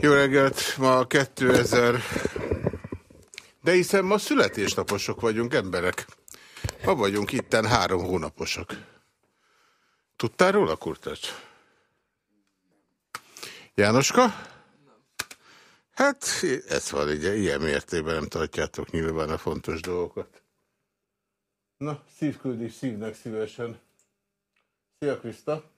Jó reggelt! Ma 2000... De hiszen ma születésnaposok vagyunk, emberek. Ma vagyunk itten három hónaposok. Tudtál róla, Kurtacs? Jánoska? Hát, ez van, ugye, ilyen mértében nem tartjátok nyilván a fontos dolgokat. Na, szívküldés szívnek szívesen. Szia, Krista!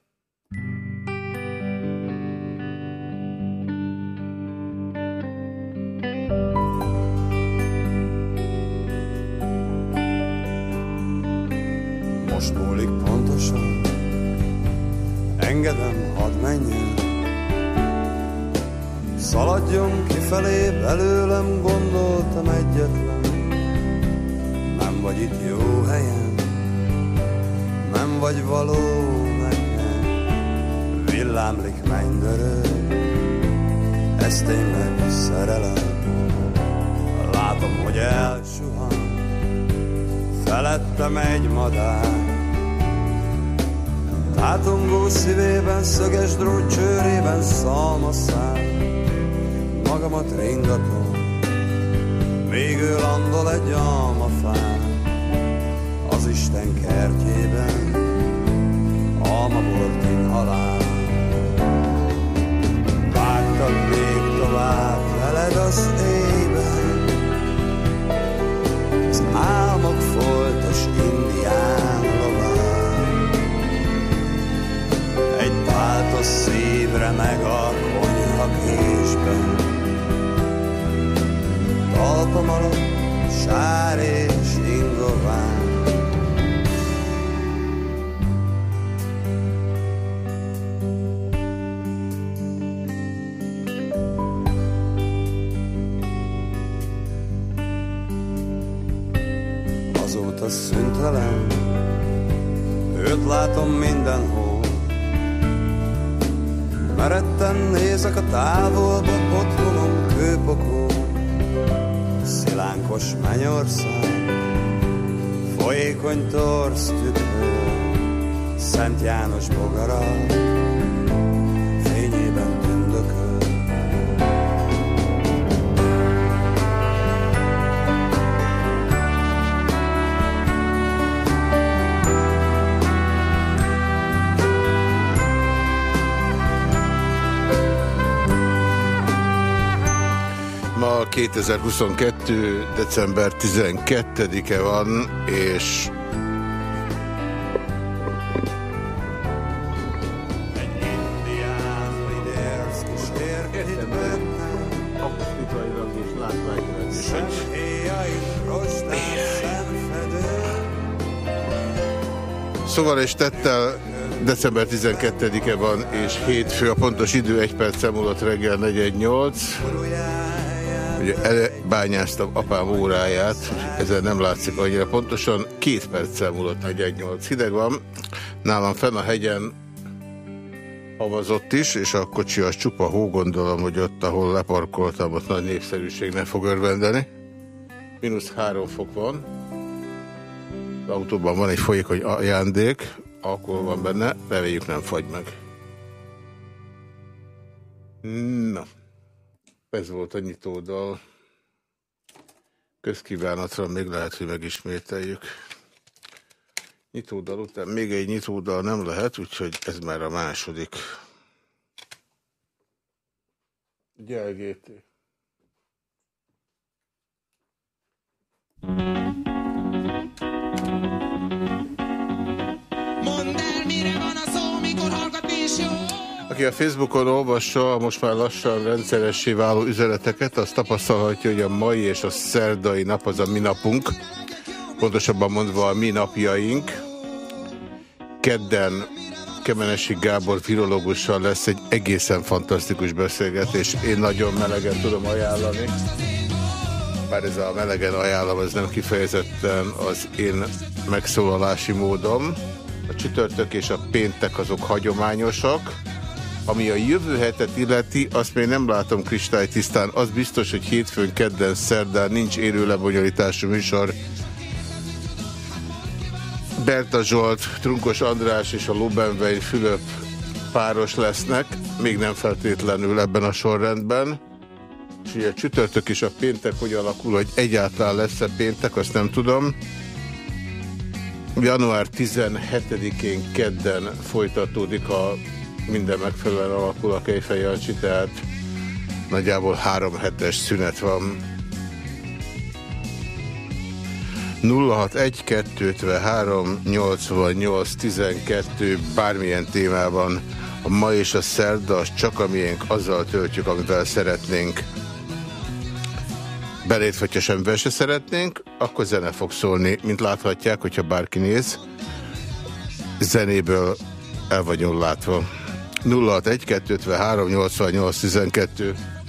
Most múlik pontosan, engedem, hadd menjen. Szaladjon kifelé, belőlem gondoltam egyetlen. Nem vagy itt jó helyen, nem vagy való nekem. Villámlik mennydörög, ez tényleg szerelem. Látom, hogy elsuhan, felettem egy madár. Tátongó szívében, szöges drót csőrében szalmaszál. Magamat ringatom, még ő landol egy almafán. Az Isten kertjében, almabolt inhalál. Vágtad még tovább veled az éjben, az álmok meg a konyha késben, talpam alatt sár és ingován. Azóta szüntelen, őt látom mindenhol. Meretten nézek a távolba, otthonom kőpokol. Szilánkos mennyország, folyékony torsz tükrő, Szent János bogara, 2022. december 12-e van, és. Szóval és tettel december 12-e van, és hétfő a pontos idő, egy perc múlott reggel 418. Ugye elbányáztam apám óráját, ezzel nem látszik annyira pontosan. Két perccel múlott 418. Hideg van, nálam fenn a hegyen havazott is, és a kocsi az csupa hó, gondolom, hogy ott, ahol leparkoltam, ott nagy népszerűség nem fog örvendeni. Minusz három fok van. Az autóban van egy folyékony ajándék, alkohol van benne, reméljük nem fagy meg. Na, ez volt a nyitódal. Közkívánatra még lehet, hogy megismételjük. Nyitódal után még egy nyitódal nem lehet, úgyhogy ez már a második. Gyelgéti. Mondd Aki a Facebookon olvassa a most már lassan rendszeressé váló üzeneteket, az tapasztalhatja, hogy a mai és a szerdai nap az a mi napunk, pontosabban mondva a mi napjaink. Kedden Kemenesi Gábor filológussal lesz egy egészen fantasztikus beszélgetés. Én nagyon melegen tudom ajánlani. Bár ez a melegen ajánlom, ez nem kifejezetten az én megszólalási módom. A csütörtök és a péntek azok hagyományosak. Ami a jövő hetet illeti, azt még nem látom kristálytisztán. Az biztos, hogy hétfőn, kedden, szerdán nincs élő lebonyolítású műsor. Berta Zsolt, Trunkos András és a Lubenvein Fülöp páros lesznek, még nem feltétlenül ebben a sorrendben. És ugye a csütörtök és a péntek hogy alakul, hogy egyáltalán lesz-e péntek, azt nem tudom. Január 17-én kedden folytatódik, ha minden megfelelően alakul a Kejfej Jancsi, tehát nagyjából három hetes szünet van. 061 253 88 12 bármilyen témában a ma és a szerda az csak a miénk, azzal töltjük, amivel szeretnénk. Belét, hogyha semmivel se szeretnénk, akkor zene fog szólni, mint láthatják, hogyha bárki néz. Zenéből el vagyunk látva. 061 253 88 12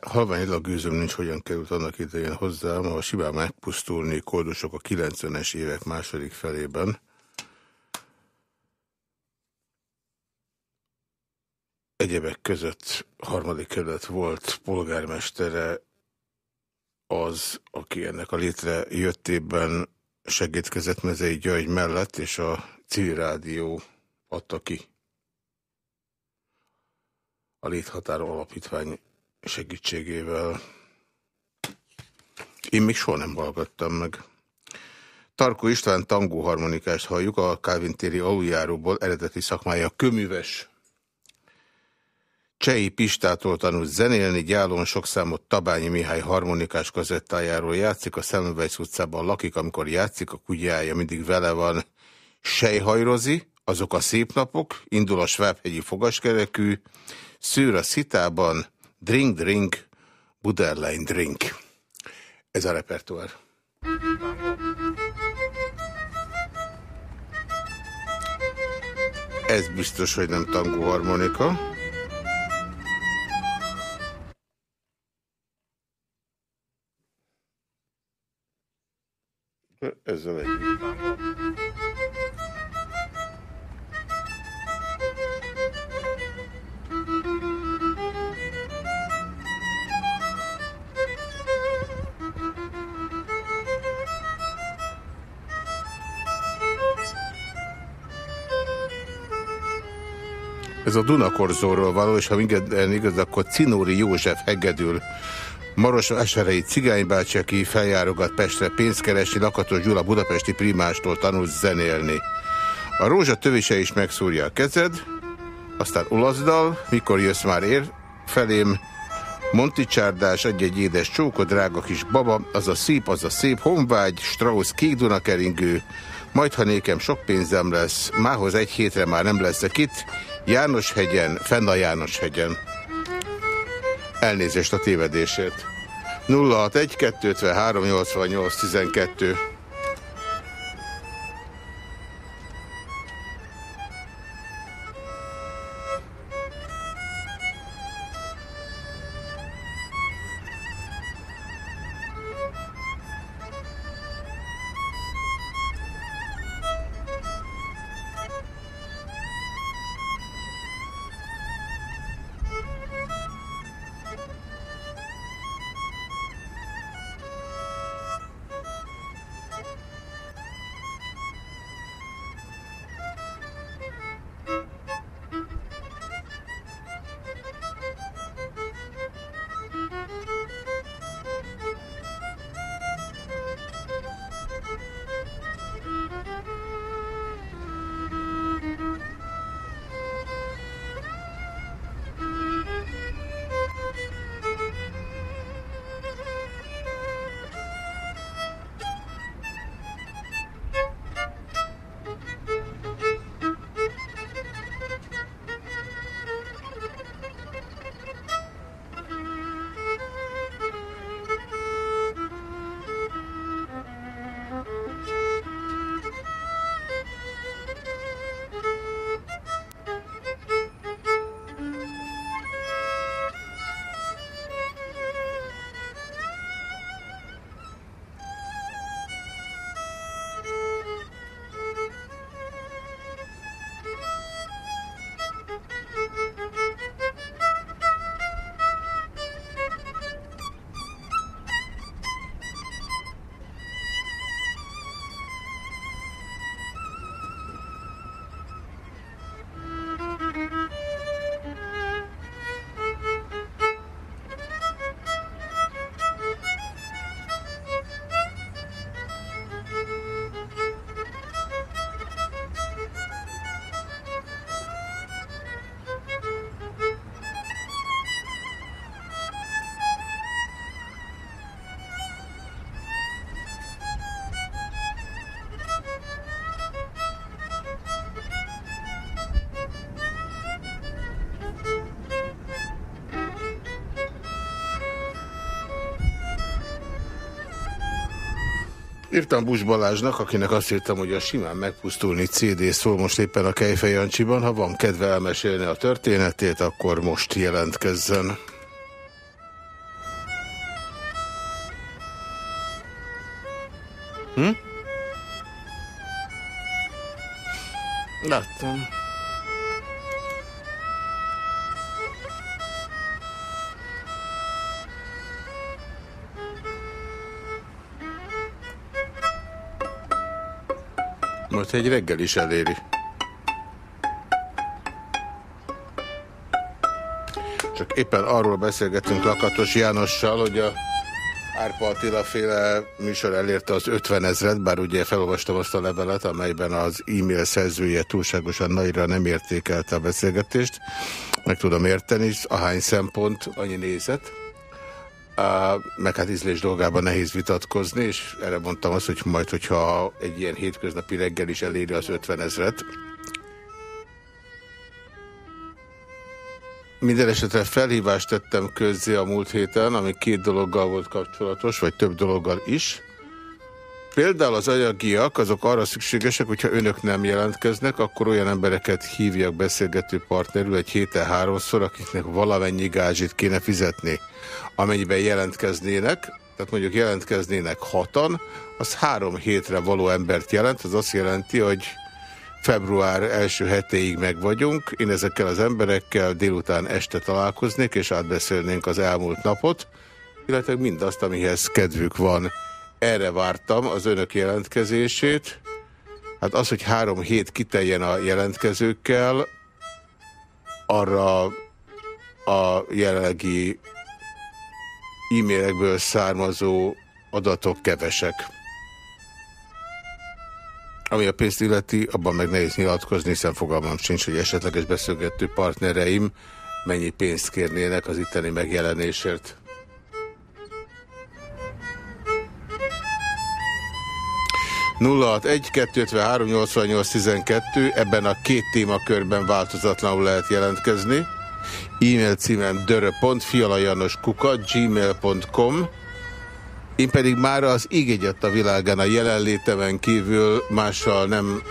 halványilag gőzöm nincs, hogyan került annak idején hozzám, a simán megpusztulni koldusok a 90-es évek második felében. Egyebek között harmadik kerület volt polgármestere az, aki ennek a létrejöttében segítkezett Mezei György mellett, és a civil adta ki a Léthatáró Alapítvány segítségével. Én még soha nem hallgattam meg. Tarkó István tangó harmonikást halljuk, a Calvin téri aluljáróból eredeti szakmája köműves. Csei Pistától tanult zenélni, gyálon sok számot Tabányi Mihály harmonikás kazettájáról játszik, a Szemüvejsz utcában lakik, amikor játszik, a kutyája mindig vele van. Sejhajrozi, azok a szép napok, indul a Svábhegyi fogaskerekű, szűr a szitában, drink, drink, Buderlein drink. Ez a repertoár. Ez biztos, hogy nem tangó harmonika. Ezzel együtt. Ez a Dunakorzóról való, és ha minden igaz, akkor Cinóri József hegedül. Maros Eserei cigánybácsi, aki feljárogat Pestre pénzt keresni, Lakatos Gyula budapesti primástól tanul zenélni. A rózsa tövése is megszúrja a kezed, aztán olaszdal, mikor jössz már ér felém, Monticsárdás, adj egy édes csókod, drága kis baba, az a szép, az a szép honvágy, Strauss kék Dunakeringő, majd ha nékem sok pénzem lesz, mához egy hétre már nem leszek itt, János hegyen, fenn a János hegyen. Elnézést a tévedésért. 061 253 88 12 Írtam Bus Balázsnak, akinek azt írtam, hogy a simán megpusztulni CD szól most éppen a Kejfej Jancsiban. Ha van kedve elmesélni a történetét, akkor most jelentkezzen. Hm? Láttam. Most egy reggel is eléri. Csak éppen arról beszélgetünk Lakatos Jánossal, hogy a Árpa Attila féle műsor elérte az 50 ezret, bár ugye felolvastam azt a levelet, amelyben az e-mail szerzője túlságosan nagyra nem értékelte a beszélgetést. Meg tudom érteni, ahány szempont, annyi nézet. Meg hát ízlés dolgában nehéz vitatkozni, és erre mondtam azt, hogy majd, hogyha egy ilyen hétköznapi reggel is eléri az 50 ezret, Minden esetre felhívást tettem közzé a múlt héten, ami két dologgal volt kapcsolatos, vagy több dologgal is. Például az anyagiak, azok arra szükségesek, hogyha önök nem jelentkeznek, akkor olyan embereket hívjak beszélgető partnerül egy héten háromszor, akiknek valamennyi gázsit kéne fizetni. Amennyiben jelentkeznének, tehát mondjuk jelentkeznének hatan, az három hétre való embert jelent, az azt jelenti, hogy február első hetéig meg vagyunk. Én ezekkel az emberekkel délután este találkoznék, és átbeszélnénk az elmúlt napot, illetve mindazt, amihez kedvük van. Erre vártam az önök jelentkezését. Hát az, hogy három hét kiteljen a jelentkezőkkel, arra a jelenlegi e-mailekből származó adatok kevesek. Ami a pénzt illeti, abban meg nehéz nyilatkozni, hiszen fogalmam sincs, hogy esetleges beszélgető partnereim mennyi pénzt kérnének az itteni megjelenésért. tizenkettő ebben a két témakörben változatlanul lehet jelentkezni. E-mail címem dörö.fialajanoskuka gmail.com én pedig már az íg a világán a jelenlétemen kívül mással nem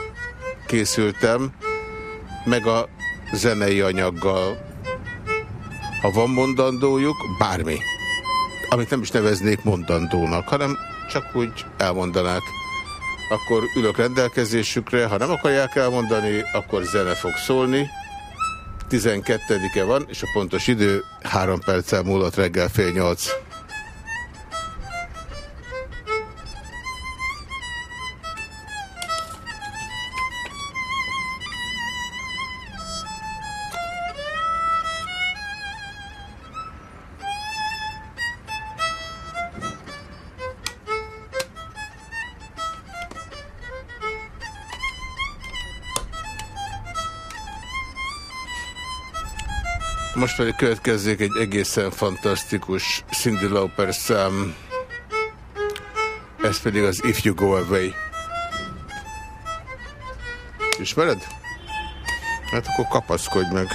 készültem, meg a zenei anyaggal. Ha van mondandójuk, bármi. Amit nem is neveznék mondandónak, hanem csak úgy elmondanák. Akkor ülök rendelkezésükre, ha nem akarják elmondani, akkor zene fog szólni. 12-e van, és a pontos idő 3 perccel múlott reggel fél 8. Most pedig következzék egy egészen fantasztikus Cindy Lauper szám. Ez pedig az If You Go Away. Ismered? Hát akkor kapaszkodj meg.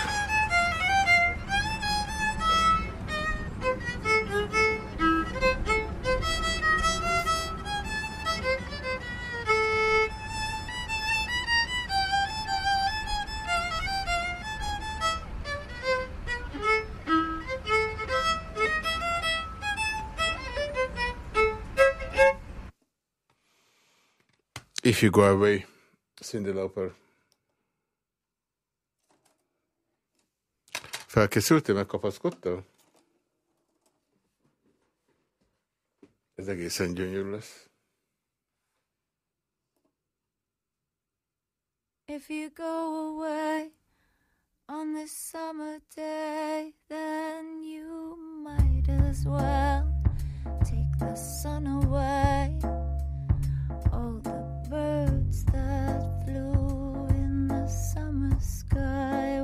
If you go away, Cindy Lauper. Felkészültél, megkapaszkodtál? Ez egészen gyönyörű lesz. If you go away on this summer day, then you might as well take the sun away. Birds that flew in the summer sky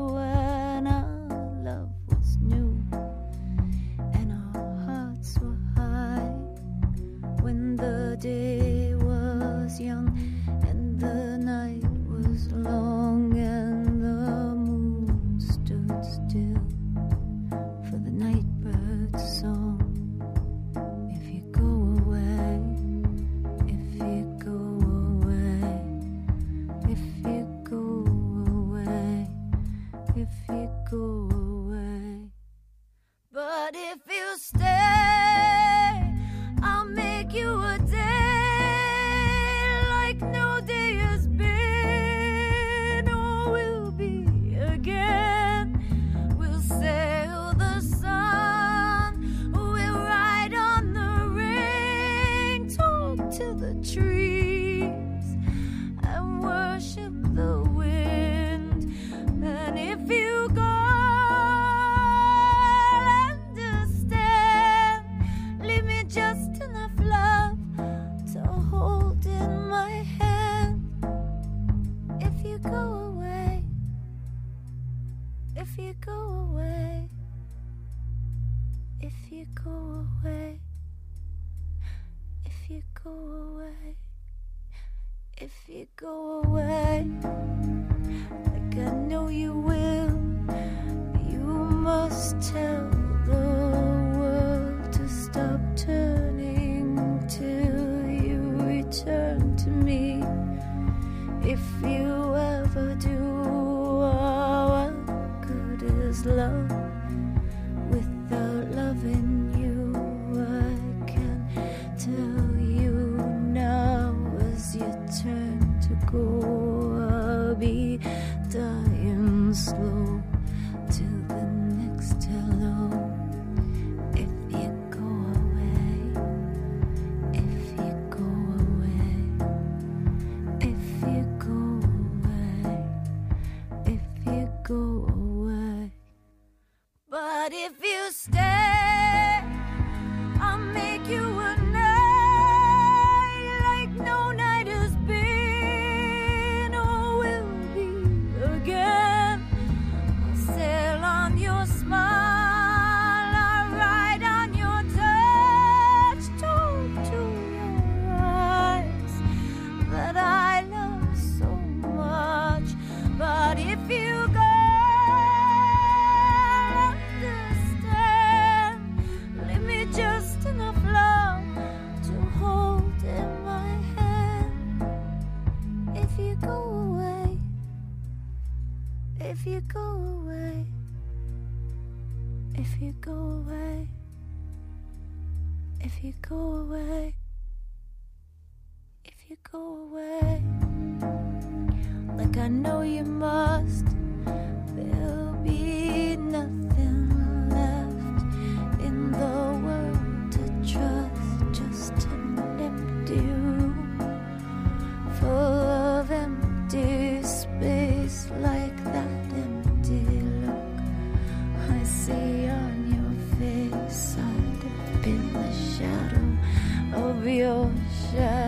ocean.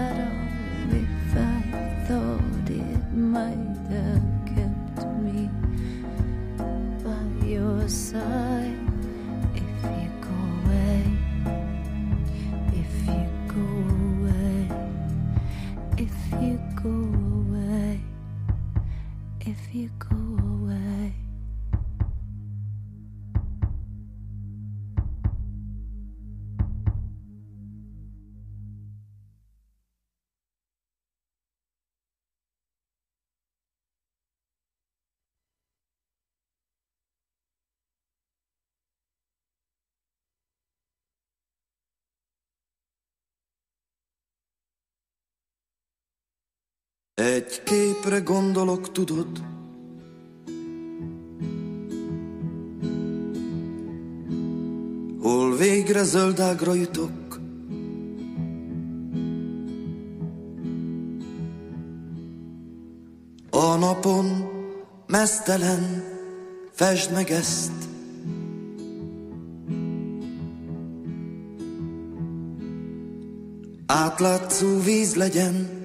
Egy képre gondolok, tudod? Hol végre zöldágra jutok? A napon mesztelen, fesd meg ezt, Átlátszó víz legyen,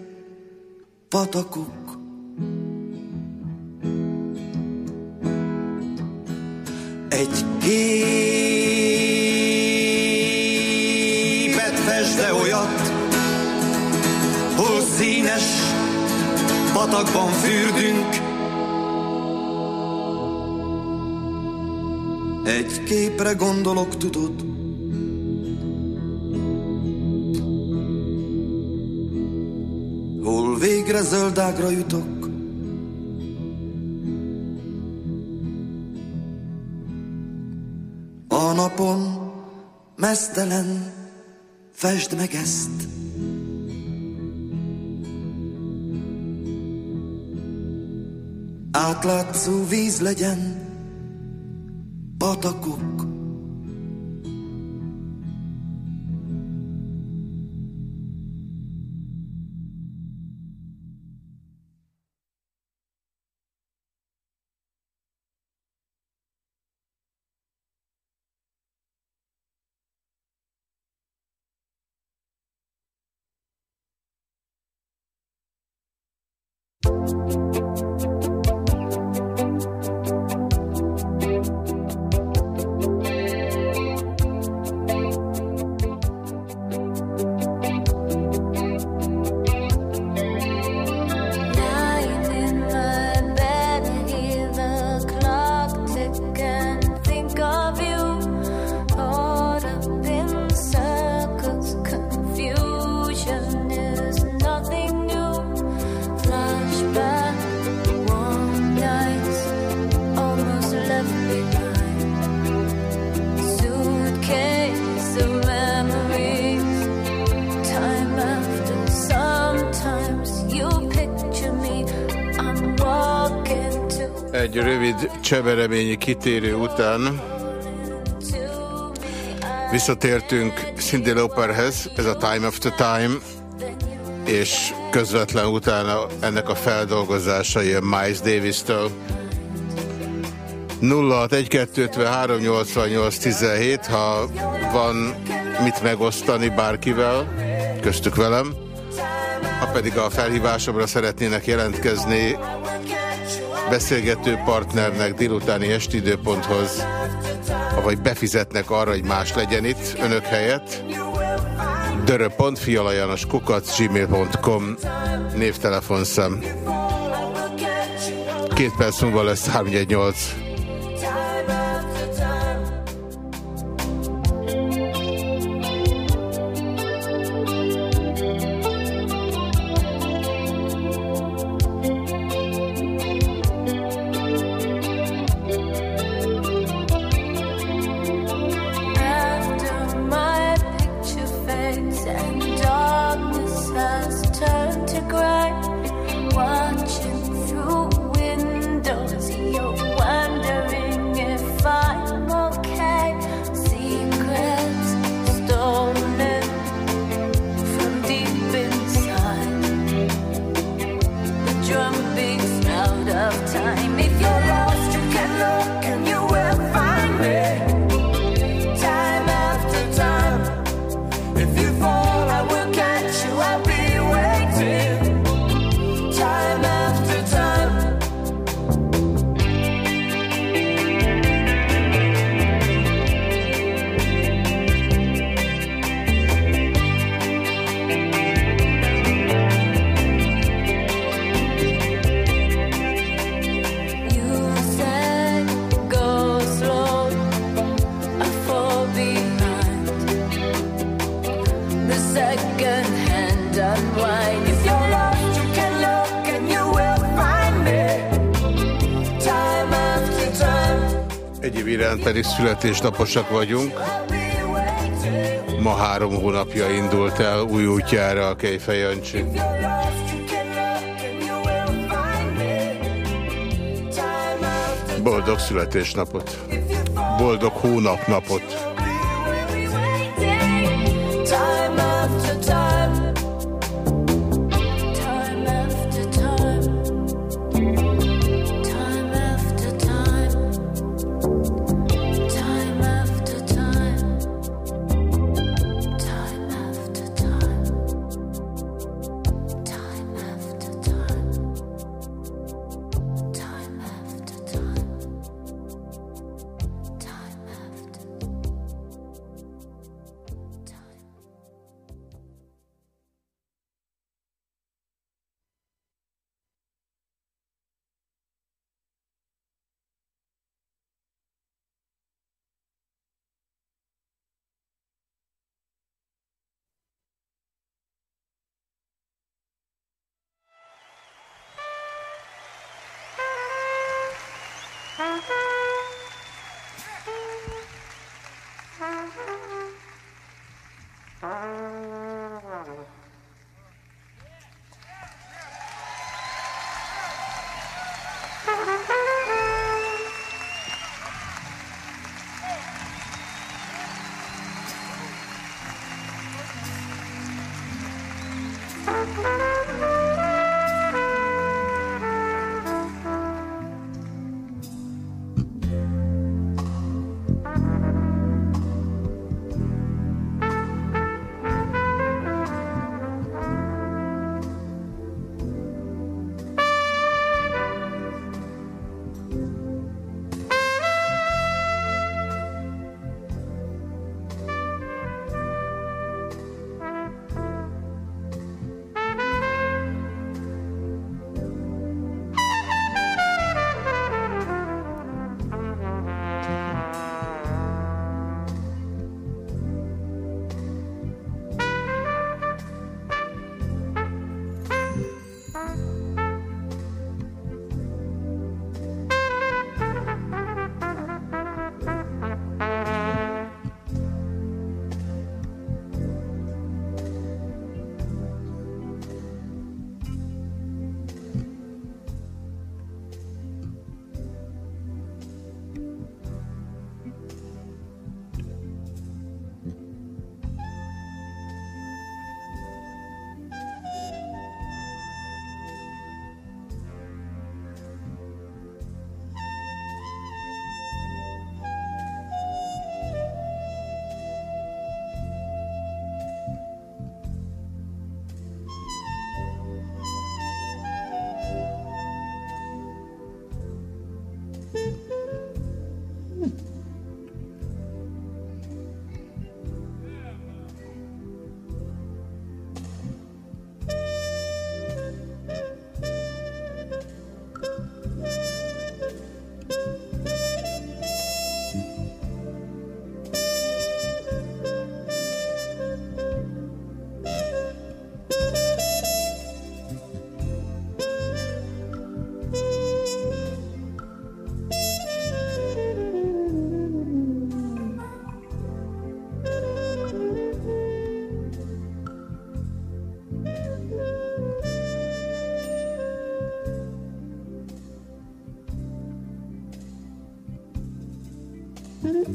patakok. Egy képet fest, de olyat, hol színes patakban fürdünk. Egy képre gondolok, tudod, végre zöldágra jutok. A napon mesztelen fesd meg ezt. Átlátszó víz legyen, patakok. Csebereményi kitérő után visszatértünk Cindy Lauperhez, ez a Time After Time, és közvetlen utána ennek a feldolgozása jön Miles Davis-től. 0612538817, ha van mit megosztani bárkivel, köztük velem, ha pedig a felhívásomra szeretnének jelentkezni, beszélgető partnernek délutáni estidőponthoz, vagy befizetnek arra, hogy más legyen itt önök helyett. dörö.fialajanos kukac gmail.com névtelefonszám. Két perc múlva lesz 318. Egyéb iránt pedig születésnaposak vagyunk. Ma három hónapja indult el új útjára a Kejfej Jancsi. If you're lost, you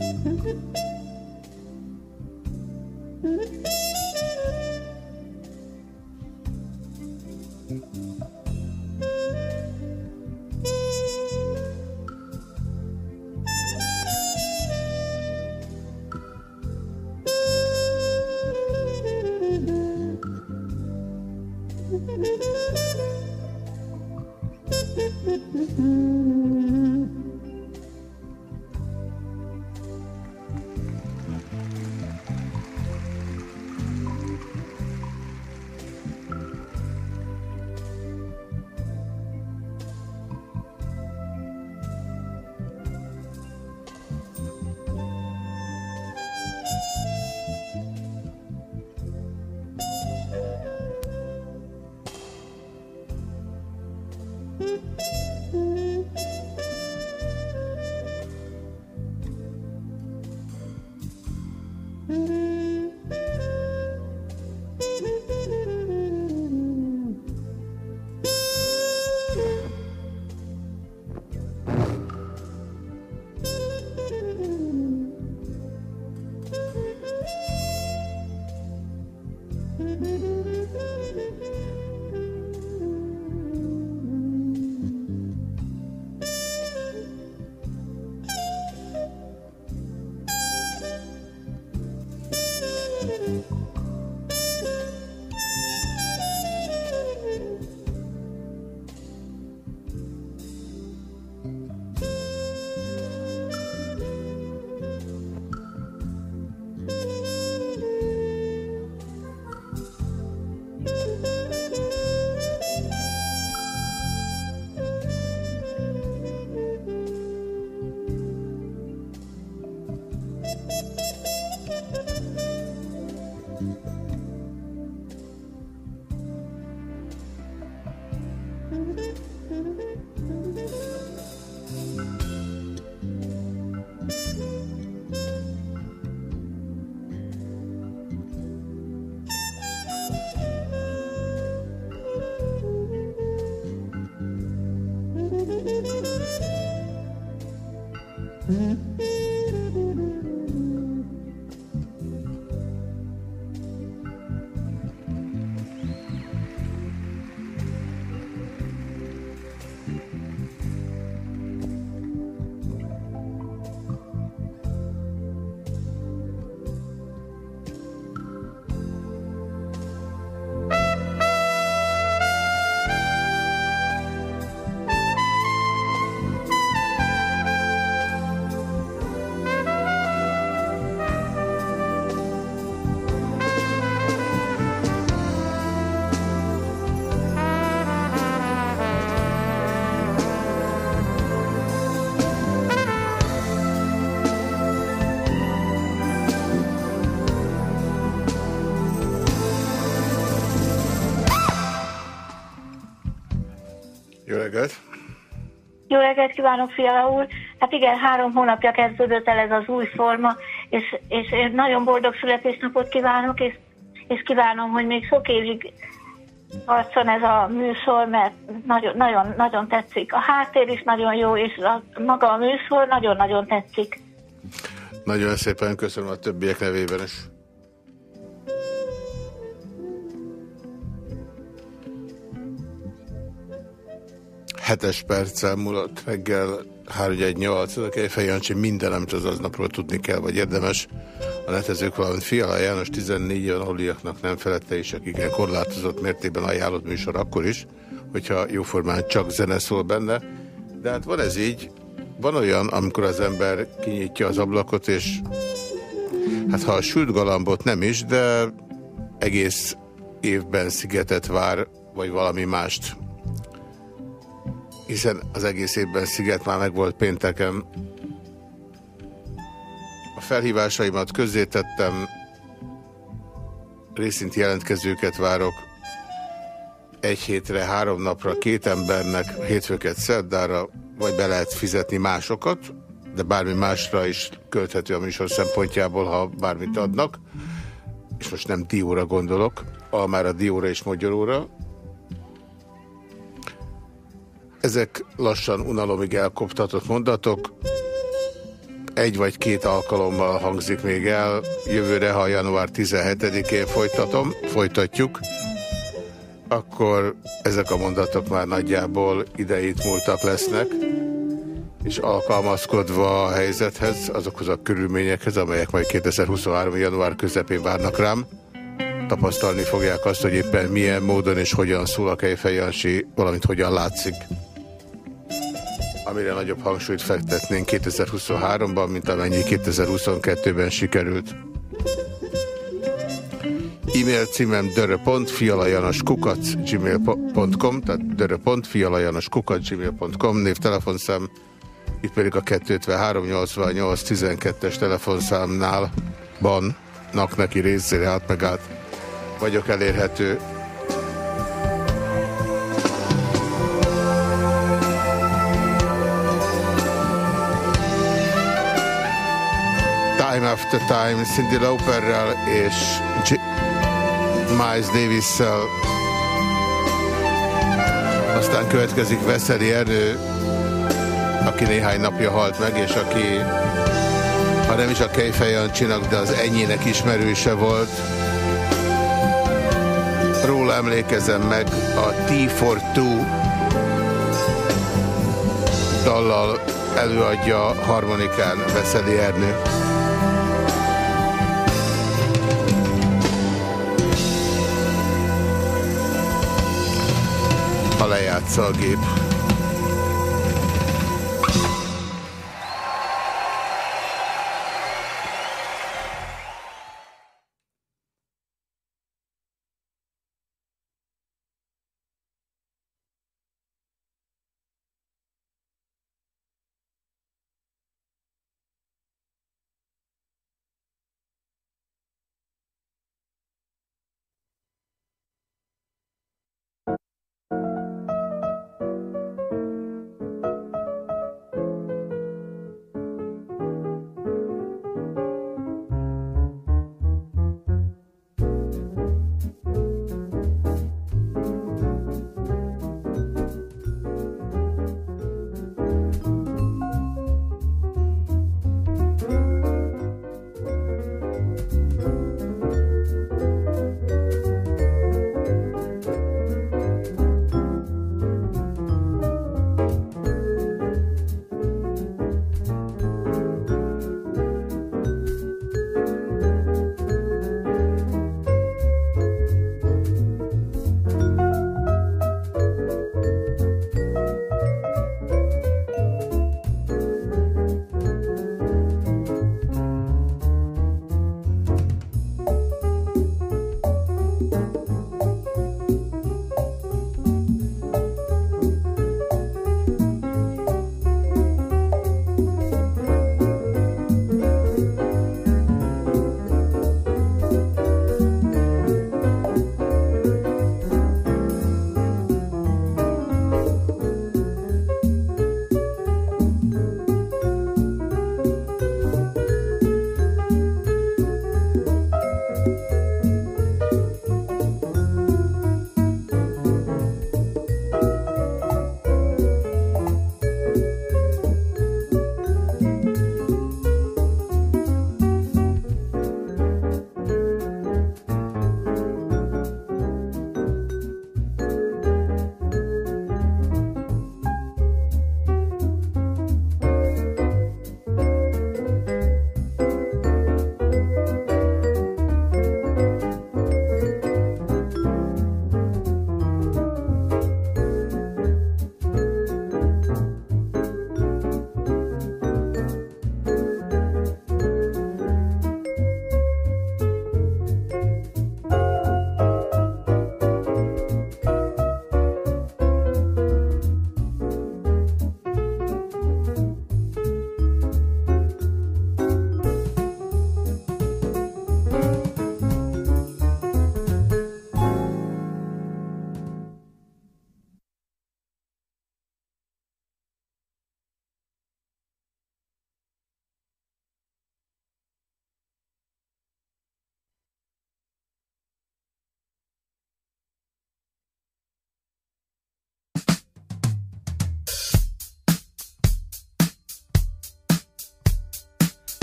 Mm-hmm. reggelt kívánok, Fiala úr! Hát igen, három hónapja kezdődött el ez az új forma, és, és én nagyon boldog születésnapot kívánok, és, és kívánom, hogy még sok évig tartson ez a műsor, mert nagyon, nagyon, nagyon tetszik. A háttér is nagyon jó, és a, maga a műsor nagyon-nagyon tetszik. Nagyon szépen köszönöm a többiek nevében is. Hetes perccel múlott reggel 318 a Kejfej Jancsi minden, amit az aznapról tudni kell, vagy érdemes. A netezők, valamint Fiala János 14 éven aluliaknak nem felette is, akik igen korlátozott mértékben ajánlott műsor akkor is, hogyha jóformán csak zene szól benne. De hát van ez így, van olyan, amikor az ember kinyitja az ablakot, és hát ha a sült galambot nem is, de egész évben szigetet vár, vagy valami mást. Hiszen az egész évben sziget már meg volt pénteken. A felhívásaimat közzétettem, részint jelentkezőket várok egy hétre, három napra, két embernek, hétfőket szerdára, vagy be lehet fizetni másokat, de bármi másra is költhető a műsor szempontjából, ha bármit adnak. És most nem dióra gondolok, almára, dióra és magyaróra. Ezek lassan unalomig elkoptatott mondatok. egy vagy két alkalommal hangzik még el. Jövőre, ha január 17-én folytatom, folytatjuk, akkor ezek a mondatok már nagyjából idejét múltak lesznek, és alkalmazkodva a helyzethez, azokhoz a körülményekhez, amelyek majd 2023. január közepén várnak rám, tapasztalni fogják azt, hogy éppen milyen módon és hogyan szól a Kejfej valamint hogyan látszik. Amire nagyobb hangsúlyt fektetnénk 2023-ban, mint amennyi 2022-ben sikerült. E-mail címem dörö.fialajanoskukac.gmail.com tehát dörö.fialajanoskukac.gmail.com név telefonszám itt pedig a 253 88 12-es telefonszámnál van nak neki részére át meg át vagyok elérhető. Time After Time, Cindy Lauperrel és G Miles Davis-szel. Aztán következik Veszeli Ernő, aki néhány napja halt meg, és aki, ha nem is a Kejfej Jancsinak, de az enyének ismerőse volt. Róla emlékezem meg a T for Two dallal előadja harmonikán Veszeli Ernő. Ha lejátsza a gép.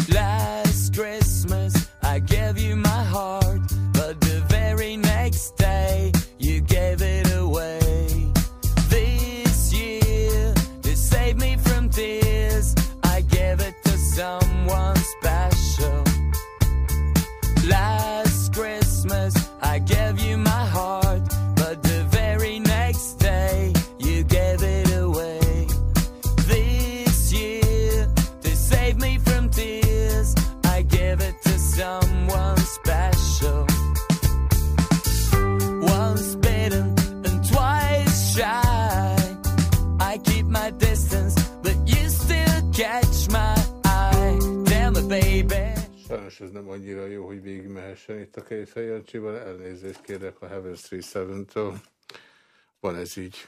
La ez nem annyira jó, hogy végigmehessen itt a Kejfej Jancsiban. Elnézést kérek a Heaven 37-től. Van ez így.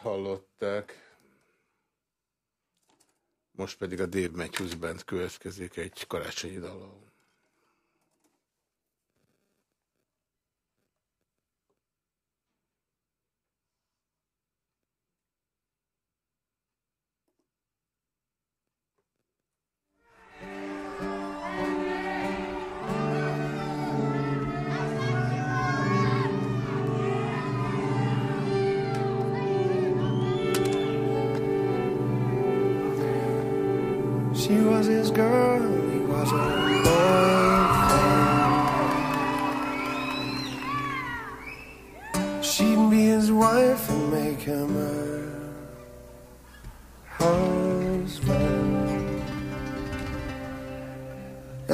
Hallották. Most pedig a Dave Matthews Band következik egy karácsonyi dalon.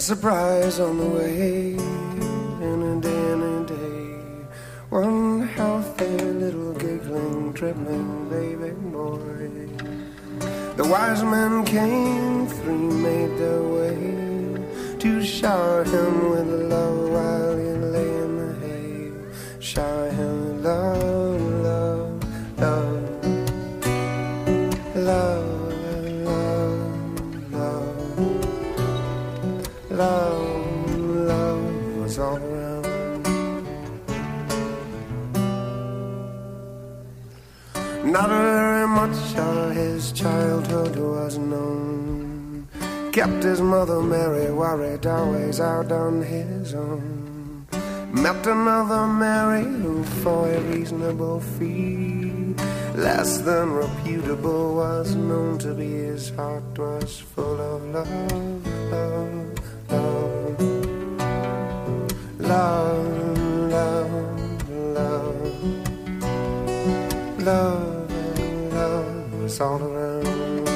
Surprise on the way, and a day and a day. One healthy little giggling, dribbling baby boy. The wise men came, three made their way to shower him with love while he lay in the hay. Shower him with love, Not very much of his childhood was known. Kept his mother Mary worried, always out on his own. Met another Mary who, for a reasonable fee, less than reputable, was known to be his heart was full of love, love, love, love, love, love love, was all around.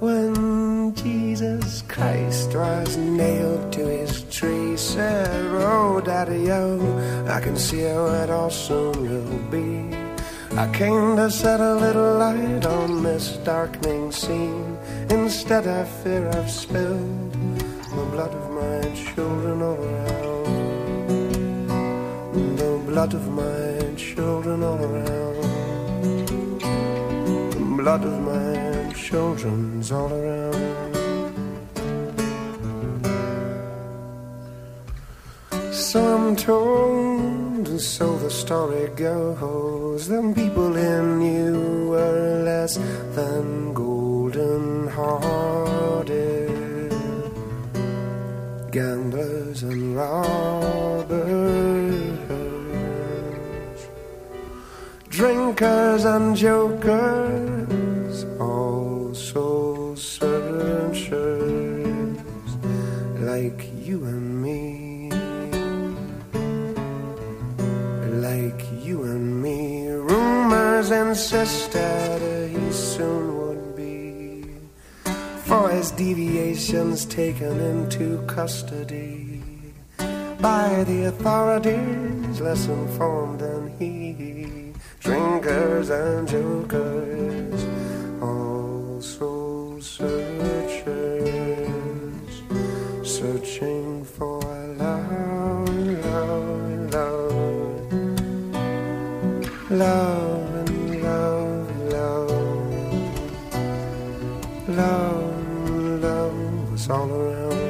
When Jesus Christ was nailed to his tree, said, Oh, Daddy, oh, I can see how it all soon will be. I came to set a little light on this darkening scene. Instead, I fear I've spilled the blood of my children all around the blood of my children all around. Of my children's all around. So I'm told, and so the story goes. Them people in you were less than golden hearted gamblers and robbers, drinkers and jokers, brothers and sister he soon would be. For his deviations taken into custody by the authorities, less informed than he. Drinkers and jokers, all soul searchers, searching for love, love, love. All around.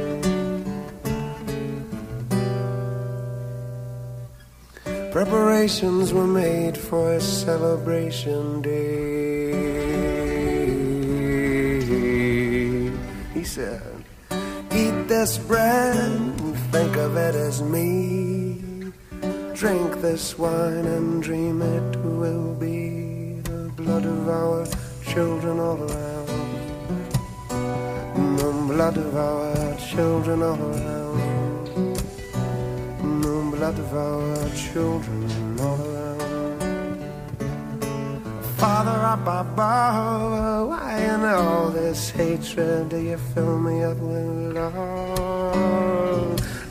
Preparations were made for a celebration day. He said, Eat this bread and think of it as me. Drink this wine and dream it will be the blood of our children all around. Blood of our children all around. The blood of our children all around. Father above, why in all this hatred do you fill me up with love,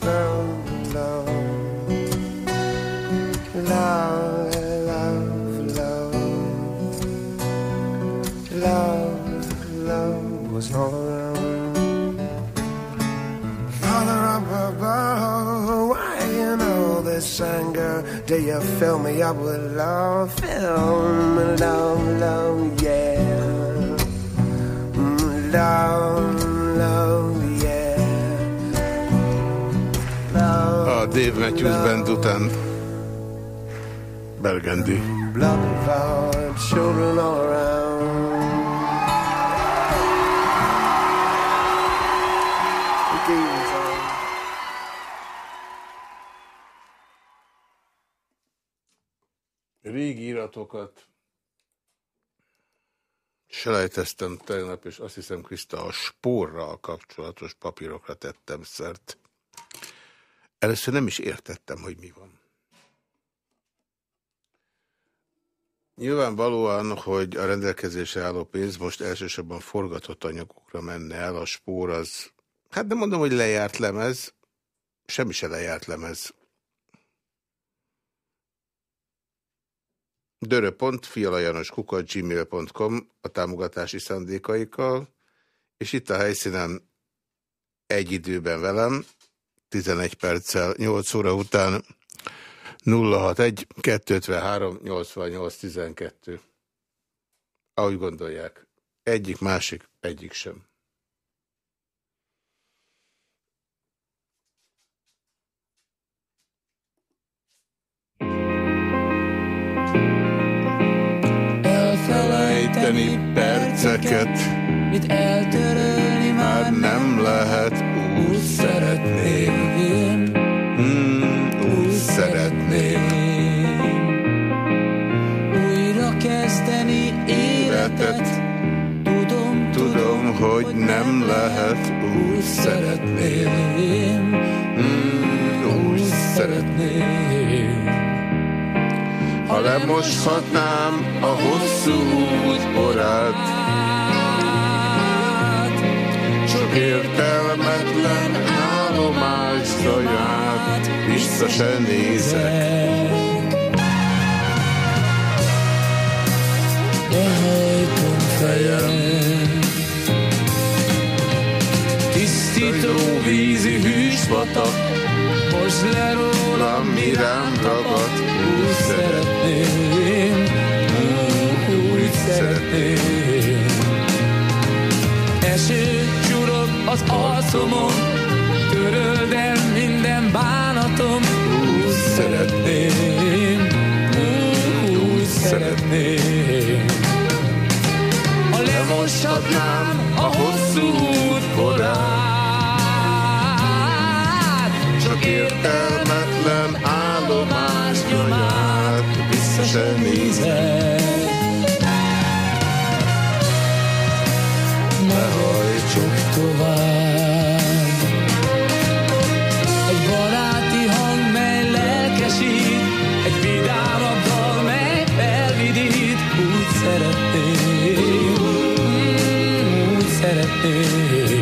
love, love? love, love, love, love, love was all around. This anger do you fill me up with love? Fill me love, love, yeah. Mm, Love, love, yeah. Love. A Dave Matthews Band után Belgendi. blood of our children all around. Régi iratokat selejteztem tegnap, és azt hiszem, Kriszta, a spórral kapcsolatos papírokra tettem szert. Először nem is értettem, hogy mi van. Nyilvánvalóan, hogy a rendelkezésre álló pénz most elsősorban forgatott anyagokra menne el, a spór az, hát nem mondom, hogy lejárt lemez, semmi se lejárt lemez. dörö.fialajanoskukat.gmail.com a támogatási szándékaikkal, és itt a helyszínen egy időben velem, 11 perccel 8 óra után 061 253 88 12. Ahogy gondolják. Egyik, másik, egyik sem. Elfelejteni perceket, Mit eltörölni már nem? lehet, úgy szeretném. Hmm, úgy szeretném. Újra kezdeni életet. Tudom, Tudom, hogy nem lehet, úgy szeretném. Lemoshatnám a hosszú út porát, sok értelmetlen állomás zaját, vissza se nézek. Lehajtom fejem. Tisztító vízi hűspatak, Most le rólam mi rám ragad, úgy szeretném. szeretném Úgy szeretném. Eső csurog az arcomon Töröld el minden bánatom. Úgy szeretném. Úgy szeretném. Ha lemoshatnám a hosszú út korát értelmetlen állomás nyomát, vissza se nézek. Ne hajtsuk tovább. Egy baráti hang, mely lelkesít Egy vidámabb dal, mely felvidít Úgy szeretném mm, Úgy szeretném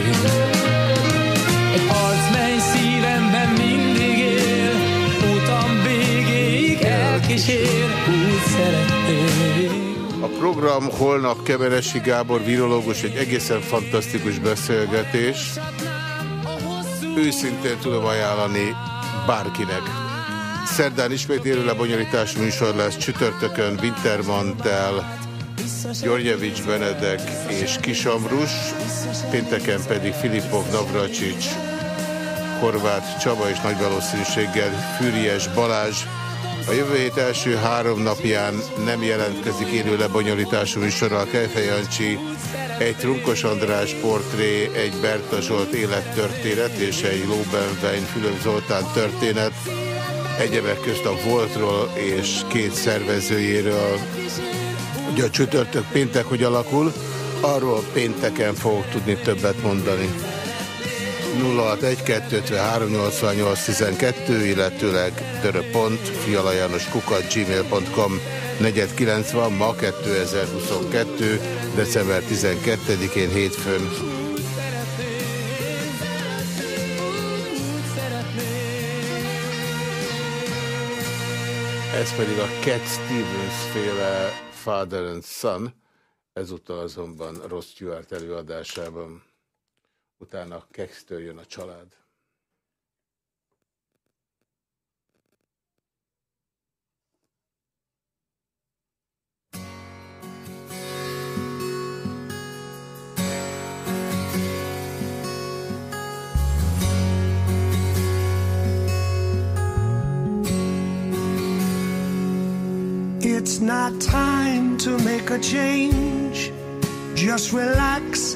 A program holnap Kemeresi Gábor virológus, egy egészen fantasztikus beszélgetés. Őszintén tudom ajánlani bárkinek. Szerdán ismét élő lebonyolítás műsor lesz, csütörtökön Wintermantel, Györgyevics Benedek és Kisamrus, pénteken pedig Filipov Navracsics, Horváth Csaba és nagy valószínűséggel Fűries Balázs. A jövő hét első három napján nem jelentkezik élő lebonyolítású Kejfej Jancsi, egy Trunkos András portré, egy Berta Zsolt élettörténet és egy Lóbenvein Fülöp Zoltán történet, egyebek közt a Voltról és két szervezőjéről. Ugye a csütörtök péntek hogy alakul, arról pénteken fogok tudni többet mondani. 061-253-88-12, illetőleg dörö.pont, fialajanoskukat, gmail.com, 490, ma 2022. december 12-én hétfőn. Ez pedig a Cat Stevens féle Father and Son, ezúttal azonban Ross Stewart előadásában. Utána jön a család. It's not time to make a change. Just relax,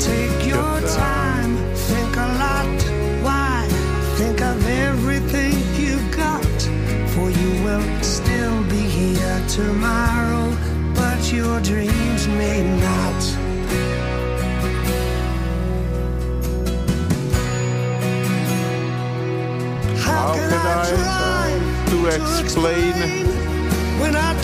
take your time, think a lot. Why? Think of everything you've got, for you will still be here tomorrow, but your dreams may not. How can I try uh, to explain? When I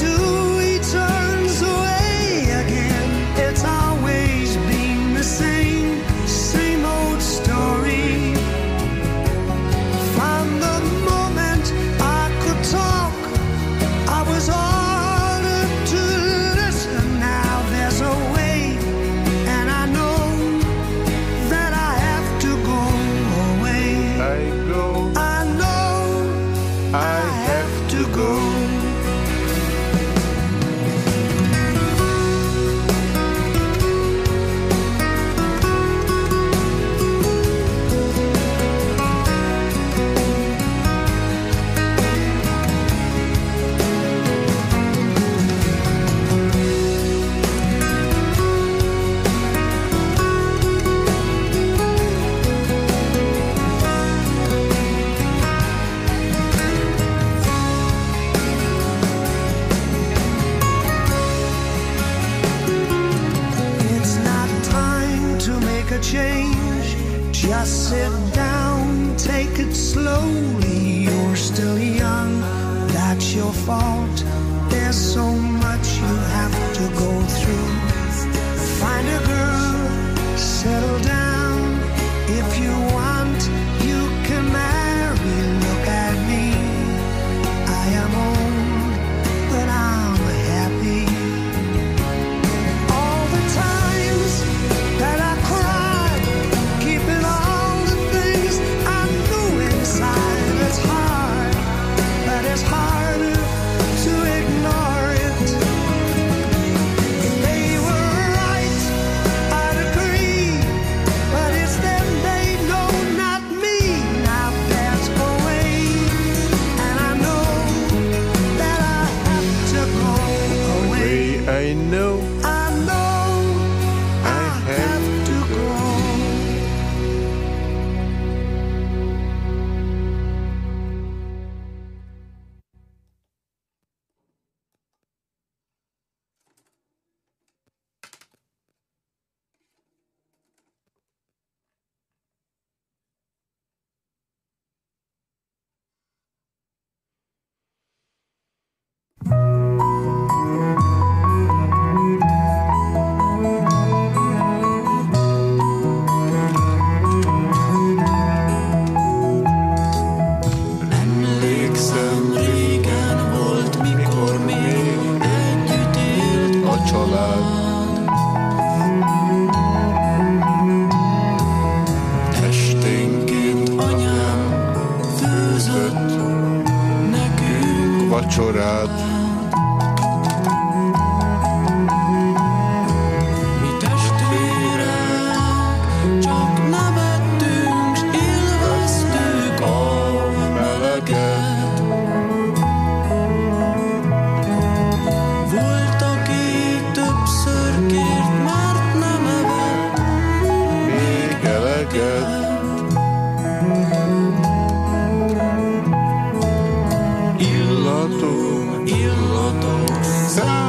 il loto.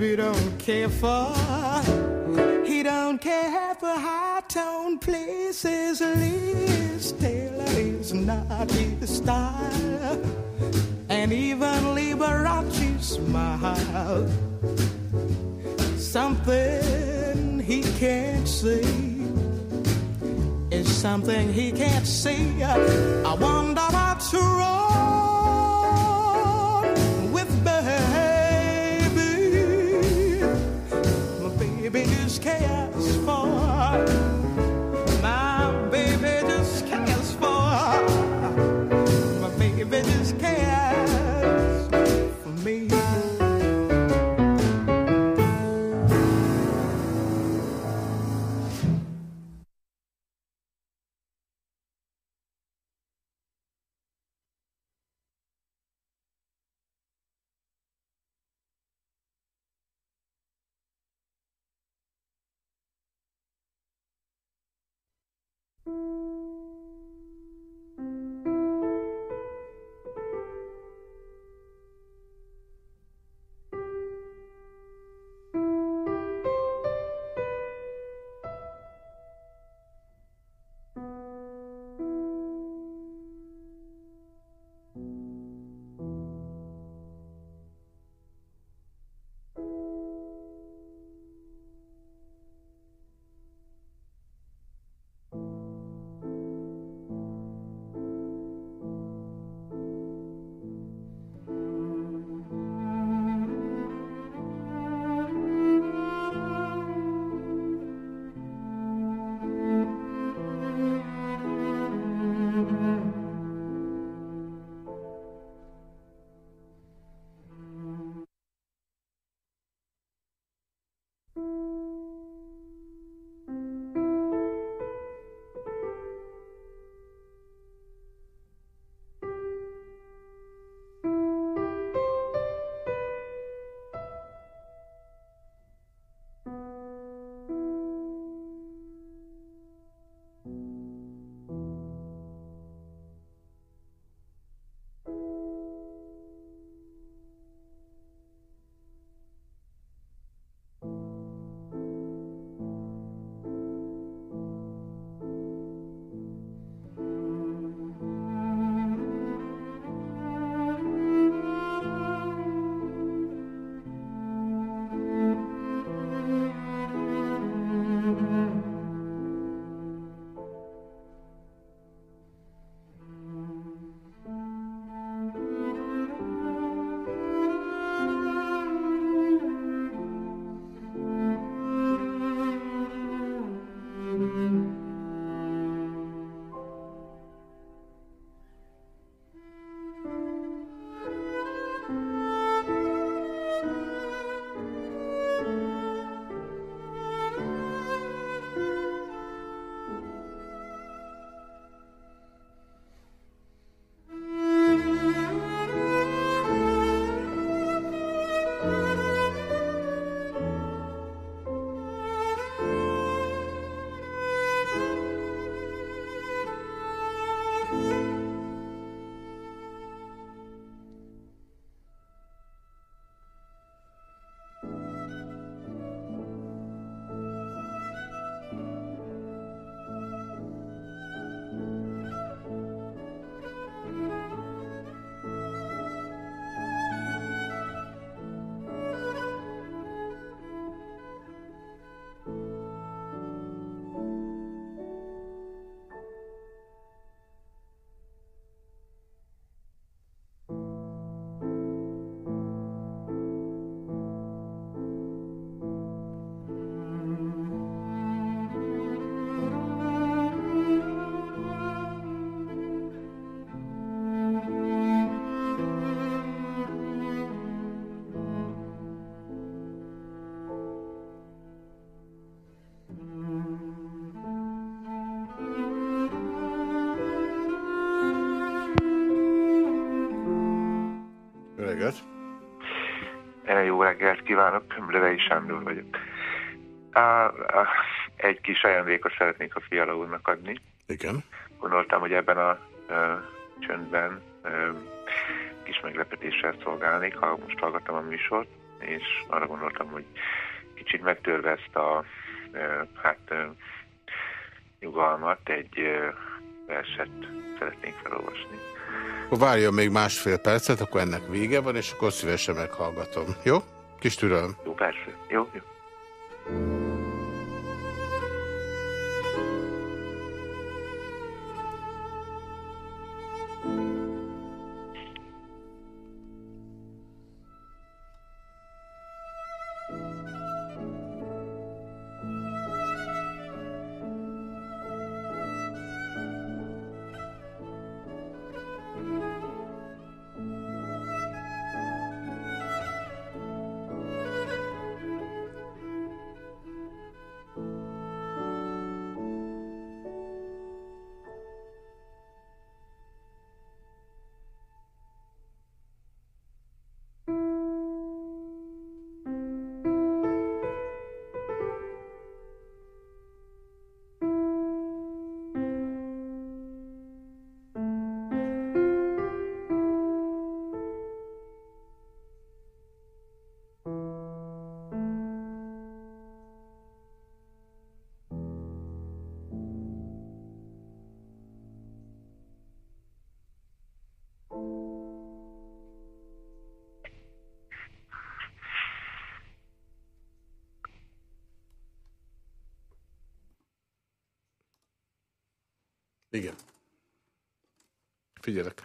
Baby don't care for. He don't care for high tone places. Liz Taylor is not his style, and even Liberace smile. Something he can't see is something he can't see. I wonder what's wrong chaos. Kívánok, Lövei Sándor vagyok. Á, á, egy kis ajándékot szeretnék a fiala úrnak adni. Igen. Gondoltam, hogy ebben a ö, csöndben ö, kis meglepetéssel szolgálnék, ha most hallgattam a műsort, és arra gondoltam, hogy kicsit megtörve ezt a ö, hát ö, nyugalmat, egy ö, verset szeretnénk felolvasni. Akkor várjon még másfél percet, akkor ennek vége van, és akkor szívesen meghallgatom. Jó? Kis türelem. Jó, persze. Jó, jó. Igen. Figyelek.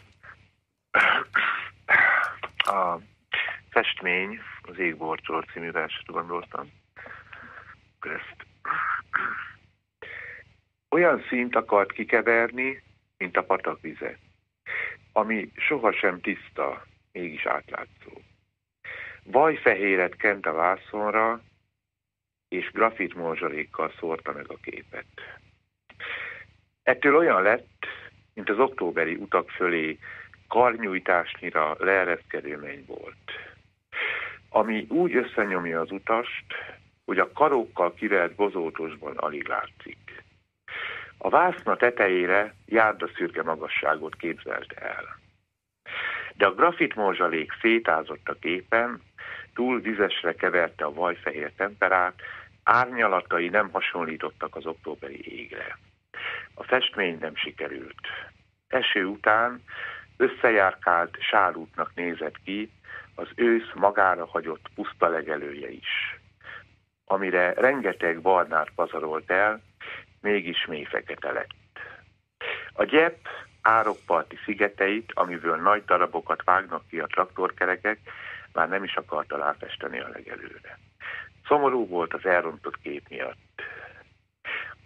A festmény, az Égborcsor című verset gondoltam. Ezt. Olyan színt akart kikeverni, mint a patakvize, ami sohasem tiszta, mégis átlátszó. Vajfehéret kent a vászonra, és grafit morzsalékkal szórta meg a képet. Ettől olyan lett, mint az októberi utak fölé karnyújtásnyira leereszkedő menny volt, ami úgy összenyomja az utast, hogy a karokkal kivert bozótosban alig látszik. A vászna tetejére járdaszürke magasságot képzelt el. De a grafit morzsalék szétázott a képen, túl vizesre keverte a vajfehér temperát, árnyalatai nem hasonlítottak az októberi égre. A festmény nem sikerült. Eső után összejárkált sálútnak nézett ki az ősz magára hagyott puszta legelője is, amire rengeteg barnát pazarolt el, mégis mély fekete lett. A gyep árokparti szigeteit, amiből nagy darabokat vágnak ki a traktorkerekek, már nem is akarta láfesteni a legelőre. Szomorú volt az elrontott kép miatt.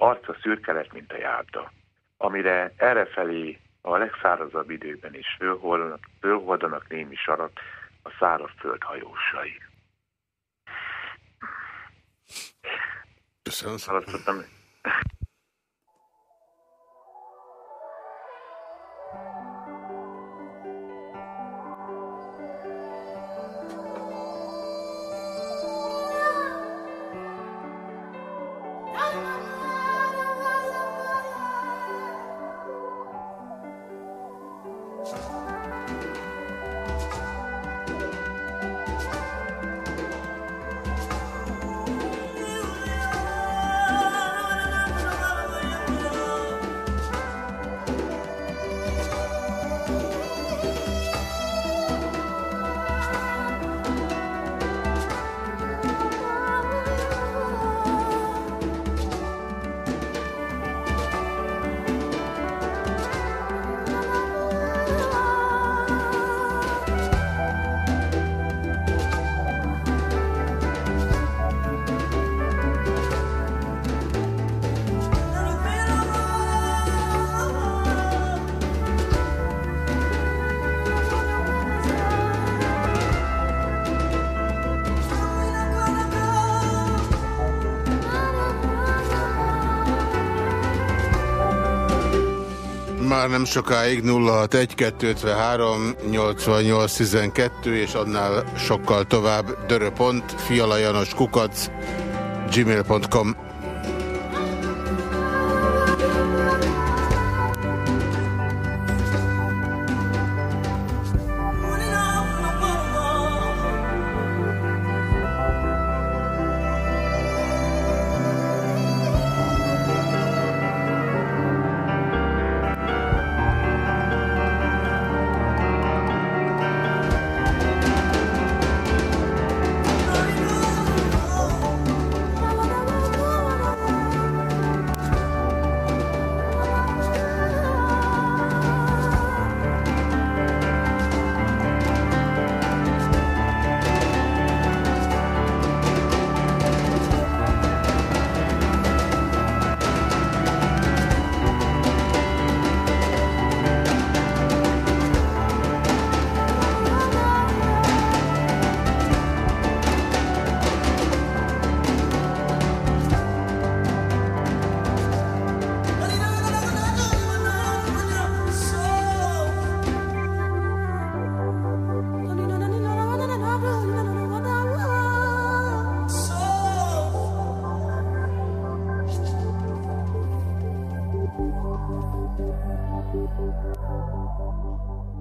Arca szürke lett, mint a járda, amire errefelé a legszárazabb időben is fölhordanak, fölhordanak némi sarat a száraz föld hajósai. Köszönöm szépen. Nem sokáig 061 253 88 12 és annál sokkal tovább dörö.pont, fialajanos kukac, gmail.com. ハハハハ!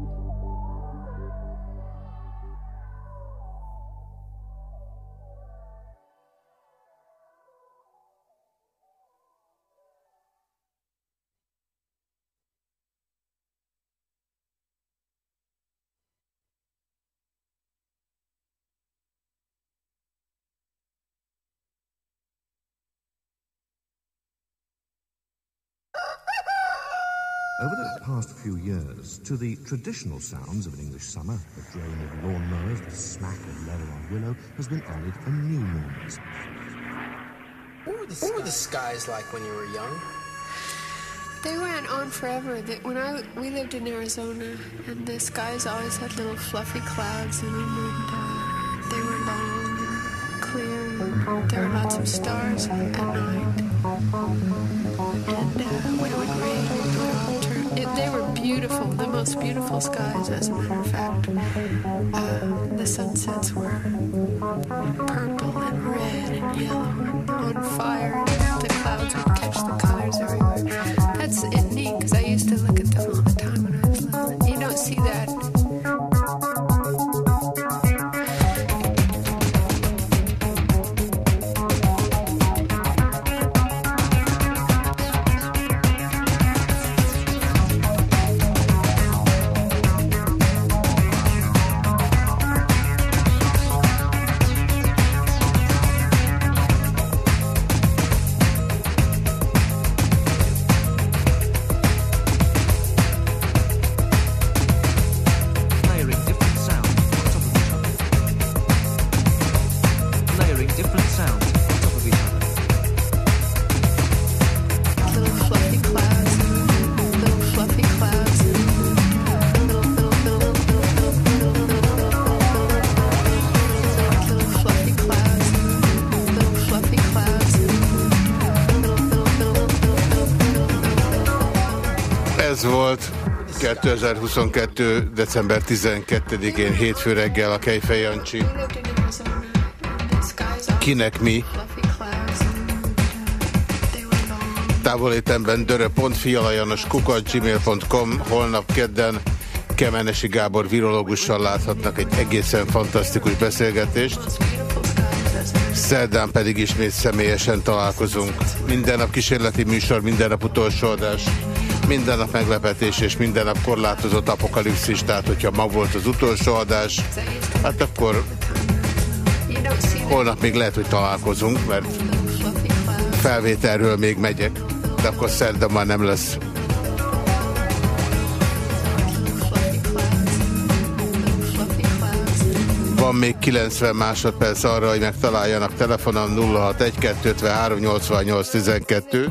Over the past few years, to the traditional sounds of an English summer, the drone of lawnmowers, the smack of leather on willow, has been added a new noise. What were, the, what were the skies like when you were young? They went on forever. They, when I we lived in Arizona, and the skies always had little fluffy clouds in them, and uh, they were long and clear. And there were lots of stars at night. And uh, when it would rain, they were beautiful, the most beautiful skies, as a matter of fact. Uh, the sunsets were purple and red and yellow and on fire. 2022. december 12-én hétfő reggel a Kejfej Jancsi. Kinek mi? Távolétemben dörö.fi alajanos gmail.com holnap kedden Kemenesi Gábor virológussal láthatnak egy egészen fantasztikus beszélgetést. Szerdán pedig ismét személyesen találkozunk. Minden nap kísérleti műsor, minden nap utolsó adás, minden nap meglepetés és minden nap korlátozott apokalipszis, tehát hogyha ma volt az utolsó adás, hát akkor holnap még lehet, hogy találkozunk, mert felvételről még megyek, de akkor szerda már nem lesz. Van még 90 másodperc arra, hogy megtaláljanak telefonon 061 88 12.